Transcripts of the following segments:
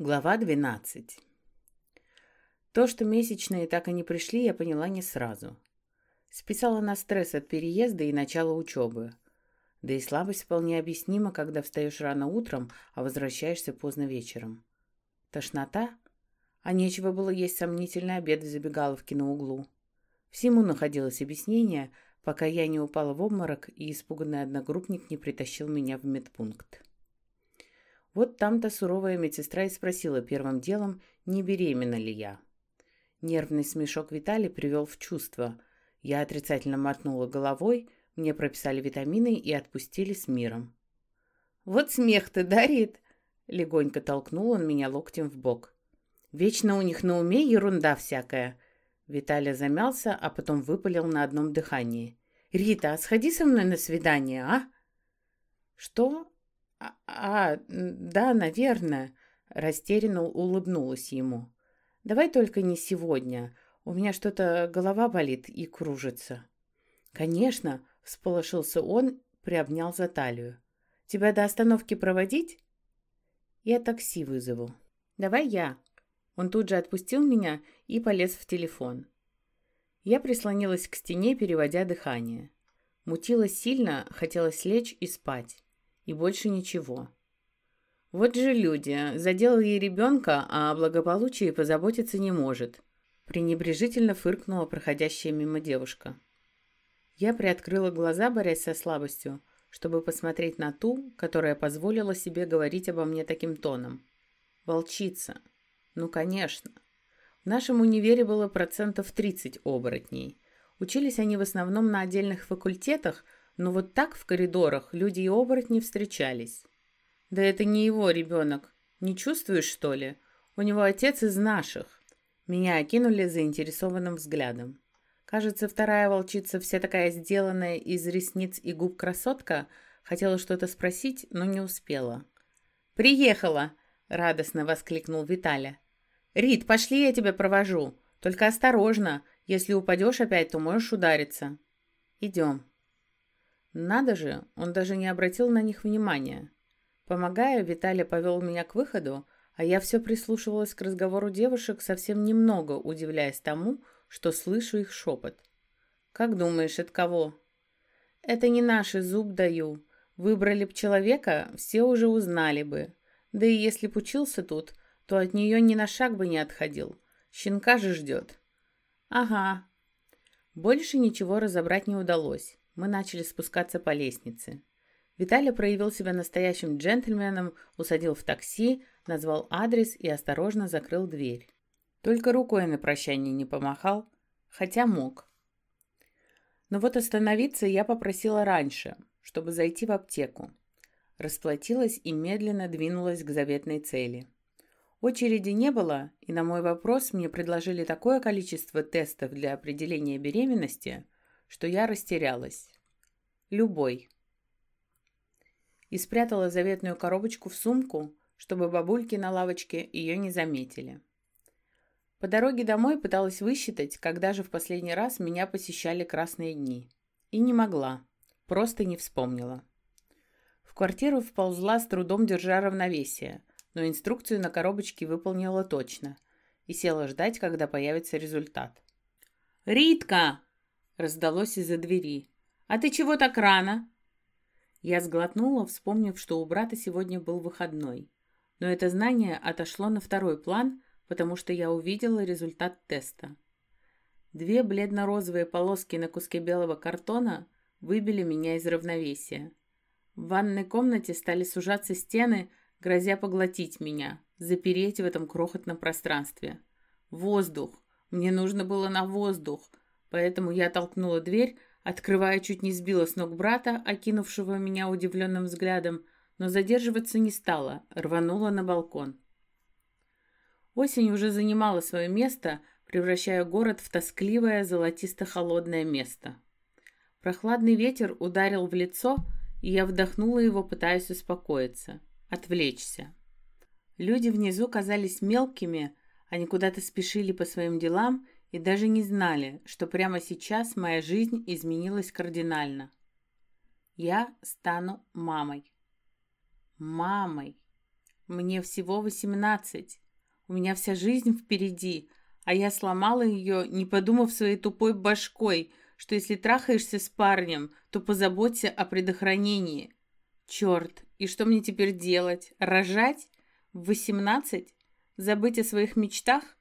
Глава 12. То, что месячные так и не пришли, я поняла не сразу. Списала на стресс от переезда и начала учебы. Да и слабость вполне объяснима, когда встаешь рано утром, а возвращаешься поздно вечером. Тошнота? А нечего было есть сомнительный обед в забегаловке на углу. Всему находилось объяснение, пока я не упала в обморок и испуганный одногруппник не притащил меня в медпункт. Вот там-то суровая медсестра и спросила первым делом, не беременна ли я. Нервный смешок Витали привел в чувство. Я отрицательно мотнула головой, мне прописали витамины и отпустили с миром. «Вот смех-то дарит!» — легонько толкнул он меня локтем в бок. «Вечно у них на уме ерунда всякая!» Виталий замялся, а потом выпалил на одном дыхании. «Рита, сходи со мной на свидание, а?» «Что?» «А, а да, наверное», — растерянно улыбнулась ему. «Давай только не сегодня. У меня что-то голова болит и кружится». «Конечно», — всполошился он, приобнял за талию. «Тебя до остановки проводить?» «Я такси вызову». «Давай я». Он тут же отпустил меня и полез в телефон. Я прислонилась к стене, переводя дыхание. Мутило сильно, хотелось лечь и спать. И больше ничего. Вот же люди. Заделал ей ребенка, а о благополучии позаботиться не может. Пренебрежительно фыркнула проходящая мимо девушка. Я приоткрыла глаза, борясь со слабостью, чтобы посмотреть на ту, которая позволила себе говорить обо мне таким тоном. Волчица. Ну, конечно. В нашем универе было процентов 30 оборотней. Учились они в основном на отдельных факультетах, но вот так в коридорах люди и оборотни встречались. Да это не его ребенок. Не чувствуешь, что ли? У него отец из наших. Меня окинули заинтересованным взглядом. Кажется, вторая волчица, вся такая сделанная из ресниц и губ красотка, хотела что-то спросить, но не успела. «Приехала!» — радостно воскликнул Виталя. «Рит, пошли, я тебя провожу. Только осторожно. Если упадешь опять, то можешь удариться. Идем». Надо же, он даже не обратил на них внимания. Помогая, Виталий повел меня к выходу, а я все прислушивалась к разговору девушек, совсем немного удивляясь тому, что слышу их шепот. «Как думаешь, от кого?» «Это не наши, зуб даю. Выбрали б человека, все уже узнали бы. Да и если б учился тут, то от нее ни на шаг бы не отходил. Щенка же ждет». «Ага». Больше ничего разобрать не удалось. Мы начали спускаться по лестнице. Виталий проявил себя настоящим джентльменом, усадил в такси, назвал адрес и осторожно закрыл дверь. Только рукой на прощание не помахал, хотя мог. Но вот остановиться я попросила раньше, чтобы зайти в аптеку. Расплатилась и медленно двинулась к заветной цели. Очереди не было, и на мой вопрос мне предложили такое количество тестов для определения беременности, что я растерялась. Любой. И спрятала заветную коробочку в сумку, чтобы бабульки на лавочке ее не заметили. По дороге домой пыталась высчитать, когда же в последний раз меня посещали красные дни. И не могла. Просто не вспомнила. В квартиру вползла с трудом, держа равновесие, но инструкцию на коробочке выполнила точно и села ждать, когда появится результат. «Ритка!» Раздалось из-за двери. «А ты чего так рано?» Я сглотнула, вспомнив, что у брата сегодня был выходной. Но это знание отошло на второй план, потому что я увидела результат теста. Две бледно-розовые полоски на куске белого картона выбили меня из равновесия. В ванной комнате стали сужаться стены, грозя поглотить меня, запереть в этом крохотном пространстве. Воздух! Мне нужно было на воздух — Поэтому я толкнула дверь, открывая, чуть не сбила с ног брата, окинувшего меня удивленным взглядом, но задерживаться не стала, рванула на балкон. Осень уже занимала свое место, превращая город в тоскливое золотисто-холодное место. Прохладный ветер ударил в лицо, и я вдохнула его, пытаясь успокоиться, отвлечься. Люди внизу казались мелкими, они куда-то спешили по своим делам и даже не знали, что прямо сейчас моя жизнь изменилась кардинально. Я стану мамой. Мамой. Мне всего восемнадцать. У меня вся жизнь впереди, а я сломала ее, не подумав своей тупой башкой, что если трахаешься с парнем, то позаботься о предохранении. Черт, и что мне теперь делать? Рожать? В восемнадцать? Забыть о своих мечтах?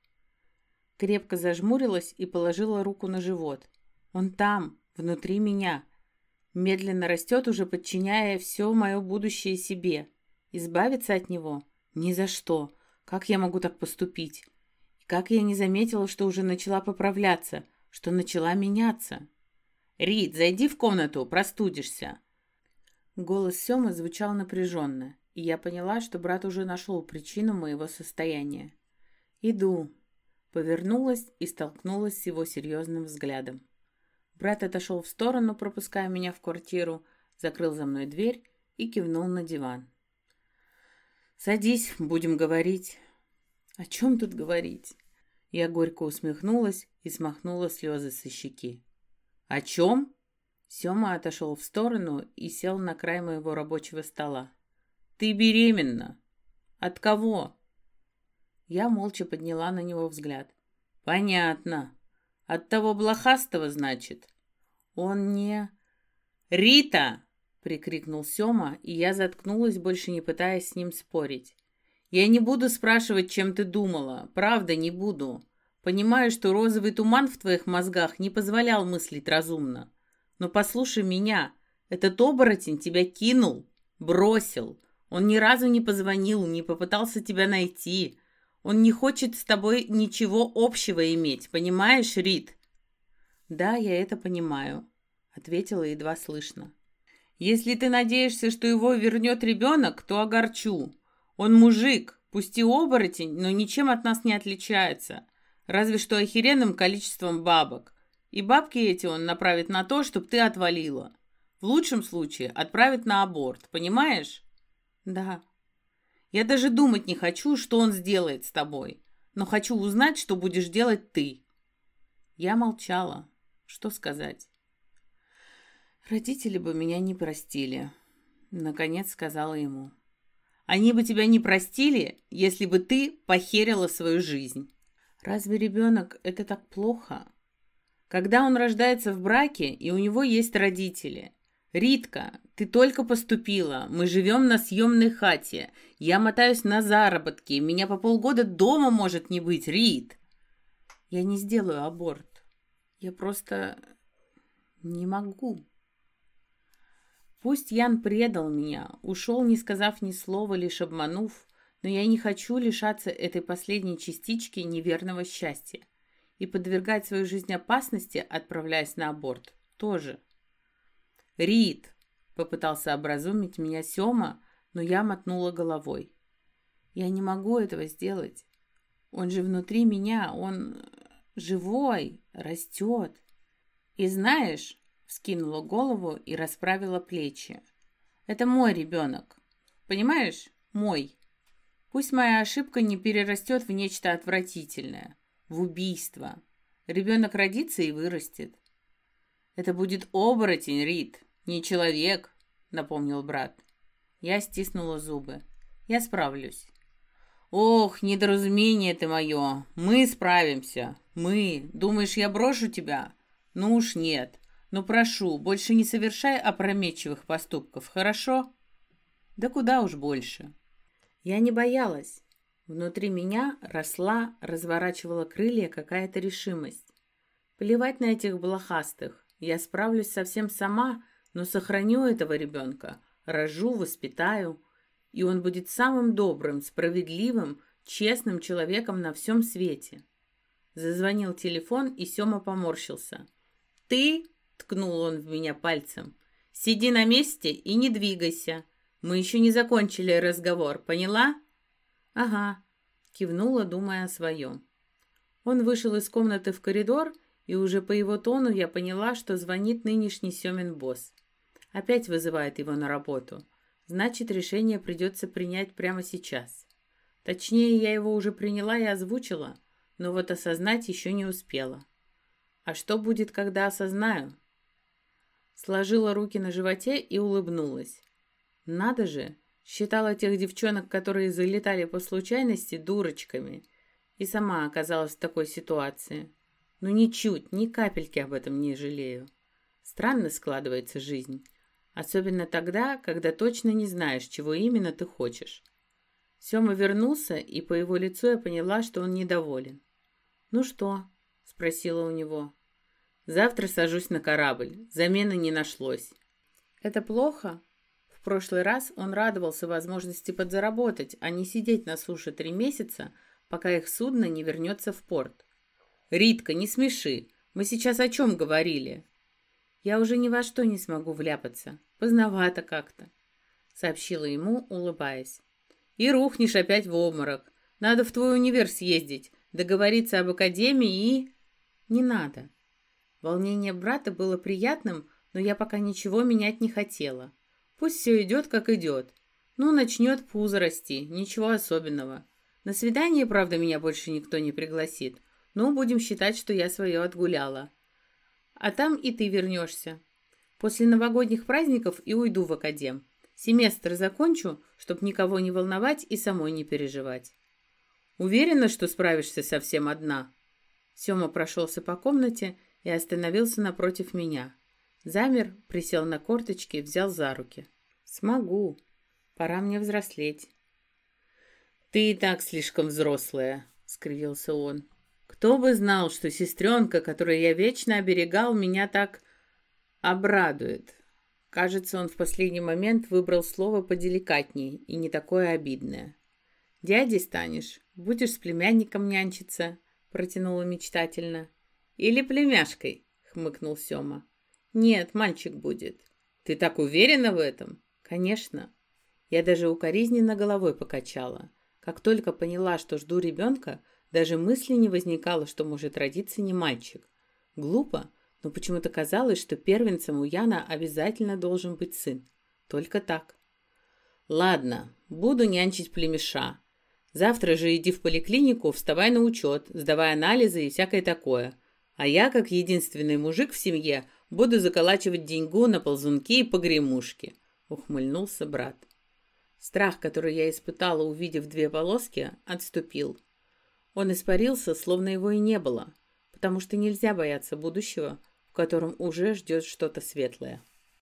Крепко зажмурилась и положила руку на живот. Он там, внутри меня. Медленно растет, уже подчиняя все мое будущее себе. Избавиться от него? Ни за что. Как я могу так поступить? И как я не заметила, что уже начала поправляться, что начала меняться? «Рит, зайди в комнату, простудишься!» Голос Семы звучал напряженно, и я поняла, что брат уже нашел причину моего состояния. «Иду», Повернулась и столкнулась с его серьезным взглядом. Брат отошел в сторону, пропуская меня в квартиру, закрыл за мной дверь и кивнул на диван. «Садись, будем говорить». «О чем тут говорить?» Я горько усмехнулась и смахнула слезы со щеки. «О чем?» Сема отошел в сторону и сел на край моего рабочего стола. «Ты беременна!» «От кого?» Я молча подняла на него взгляд. «Понятно. От того блохастого, значит?» «Он не...» «Рита!» — прикрикнул Сёма, и я заткнулась, больше не пытаясь с ним спорить. «Я не буду спрашивать, чем ты думала. Правда, не буду. Понимаю, что розовый туман в твоих мозгах не позволял мыслить разумно. Но послушай меня. Этот оборотень тебя кинул, бросил. Он ни разу не позвонил, не попытался тебя найти. Он не хочет с тобой ничего общего иметь, понимаешь, Рит?» «Да, я это понимаю», — ответила едва слышно. «Если ты надеешься, что его вернет ребенок, то огорчу. Он мужик, пусть и оборотень, но ничем от нас не отличается, разве что охеренным количеством бабок. И бабки эти он направит на то, чтобы ты отвалила. В лучшем случае отправит на аборт, понимаешь?» «Да», я даже думать не хочу, что он сделает с тобой, но хочу узнать, что будешь делать ты». Я молчала. Что сказать? «Родители бы меня не простили», — наконец сказала ему. «Они бы тебя не простили, если бы ты похерила свою жизнь. Разве ребенок — это так плохо? Когда он рождается в браке, и у него есть родители, «Ритка, ты только поступила. Мы живем на съемной хате. Я мотаюсь на заработки. Меня по полгода дома может не быть, Рит!» «Я не сделаю аборт. Я просто не могу». Пусть Ян предал меня, ушел, не сказав ни слова, лишь обманув, но я не хочу лишаться этой последней частички неверного счастья и подвергать свою жизнь опасности, отправляясь на аборт, тоже. «Рит!» — попытался образумить меня Сёма, но я мотнула головой. «Я не могу этого сделать. Он же внутри меня, он живой, растет. И знаешь...» — вскинула голову и расправила плечи. «Это мой ребенок. Понимаешь? Мой. Пусть моя ошибка не перерастет в нечто отвратительное, в убийство. Ребенок родится и вырастет. «Это будет оборотень, Рит, не человек», — напомнил брат. Я стиснула зубы. «Я справлюсь». «Ох, недоразумение ты мое! Мы справимся! Мы! Думаешь, я брошу тебя? Ну уж нет. Но прошу, больше не совершай опрометчивых поступков, хорошо?» «Да куда уж больше!» Я не боялась. Внутри меня росла, разворачивала крылья какая-то решимость. Плевать на этих блохастых. Я справлюсь совсем сама, но сохраню этого ребенка, рожу, воспитаю, и он будет самым добрым, справедливым, честным человеком на всем свете. Зазвонил телефон, и Сёма поморщился. «Ты?» — ткнул он в меня пальцем. «Сиди на месте и не двигайся. Мы еще не закончили разговор, поняла?» «Ага», — кивнула, думая о своем. Он вышел из комнаты в коридор и уже по его тону я поняла, что звонит нынешний Семин босс. Опять вызывает его на работу. Значит, решение придется принять прямо сейчас. Точнее, я его уже приняла и озвучила, но вот осознать еще не успела. А что будет, когда осознаю? Сложила руки на животе и улыбнулась. Надо же, Считала тех девчонок, которые залетали по случайности, дурочками. И сама оказалась в такой ситуации. Но ничуть, ни капельки об этом не жалею. Странно складывается жизнь. Особенно тогда, когда точно не знаешь, чего именно ты хочешь. Сёма вернулся, и по его лицу я поняла, что он недоволен. «Ну что?» — спросила у него. «Завтра сажусь на корабль. Замены не нашлось». «Это плохо?» В прошлый раз он радовался возможности подзаработать, а не сидеть на суше три месяца, пока их судно не вернется в порт. «Ритка, не смеши. Мы сейчас о чем говорили?» «Я уже ни во что не смогу вляпаться. Поздновато как-то», — сообщила ему, улыбаясь. «И рухнешь опять в обморок. Надо в твой универ съездить, договориться об академии и...» «Не надо». Волнение брата было приятным, но я пока ничего менять не хотела. Пусть все идет, как идет. Ну, начнет пузо расти, ничего особенного. На свидание, правда, меня больше никто не пригласит. Ну, будем считать, что я свое отгуляла. А там и ты вернешься. После новогодних праздников и уйду в академ. Семестр закончу, чтобы никого не волновать и самой не переживать. Уверена, что справишься совсем одна?» Сема прошелся по комнате и остановился напротив меня. Замер, присел на корточки взял за руки. «Смогу. Пора мне взрослеть». «Ты и так слишком взрослая», — скривился он. Кто бы знал, что сестренка, которую я вечно оберегал, меня так обрадует. Кажется, он в последний момент выбрал слово поделикатнее и не такое обидное. «Дядей станешь, будешь с племянником нянчиться», — протянула мечтательно. «Или племяшкой», — хмыкнул Сёма. «Нет, мальчик будет». «Ты так уверена в этом?» «Конечно». Я даже укоризненно головой покачала. Как только поняла, что жду ребенка, даже мысли не возникало, что может родиться не мальчик. Глупо, но почему-то казалось, что первенцем у Яна обязательно должен быть сын. Только так. Ладно, буду нянчить племеша. Завтра же иди в поликлинику, вставай на учет, сдавай анализы и всякое такое. А я, как единственный мужик в семье, буду заколачивать деньгу на ползунки и погремушки. Ухмыльнулся брат. Страх, который я испытала, увидев две полоски, отступил. Он испарился, словно его и не было, потому что нельзя бояться будущего, в котором уже ждет что-то светлое.